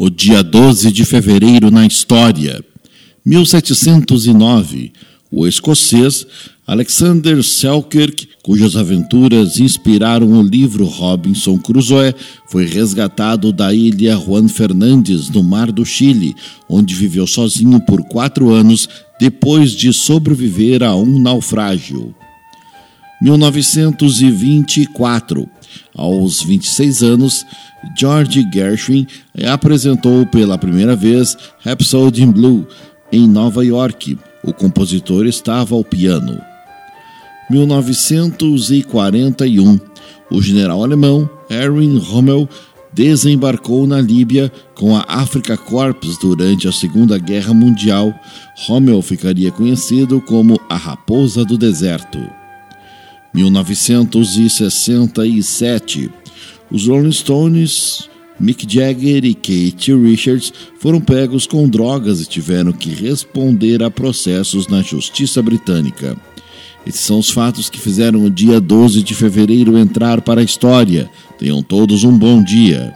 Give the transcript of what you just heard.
O dia 12 de fevereiro na história. 1709. O escocês Alexander Selkirk, cujas aventuras inspiraram o livro Robinson Crusoe, foi resgatado da ilha Juan Fernandes, no Mar do Chile, onde viveu sozinho por quatro anos depois de sobreviver a um naufrágio. 1924. Aos 26 anos, George Gershwin apresentou pela primeira vez Rhapsody in Blue em Nova York. O compositor estava ao piano. 1941. O general alemão Erwin Rommel desembarcou na Líbia com a Africa Corps durante a Segunda Guerra Mundial. Rommel ficaria conhecido como a Raposa do Deserto. 1967. Os Rolling Stones, Mick Jagger e Kate Richards foram pegos com drogas e tiveram que responder a processos na justiça britânica. Esses são os fatos que fizeram o dia 12 de fevereiro entrar para a história. Tenham todos um bom dia.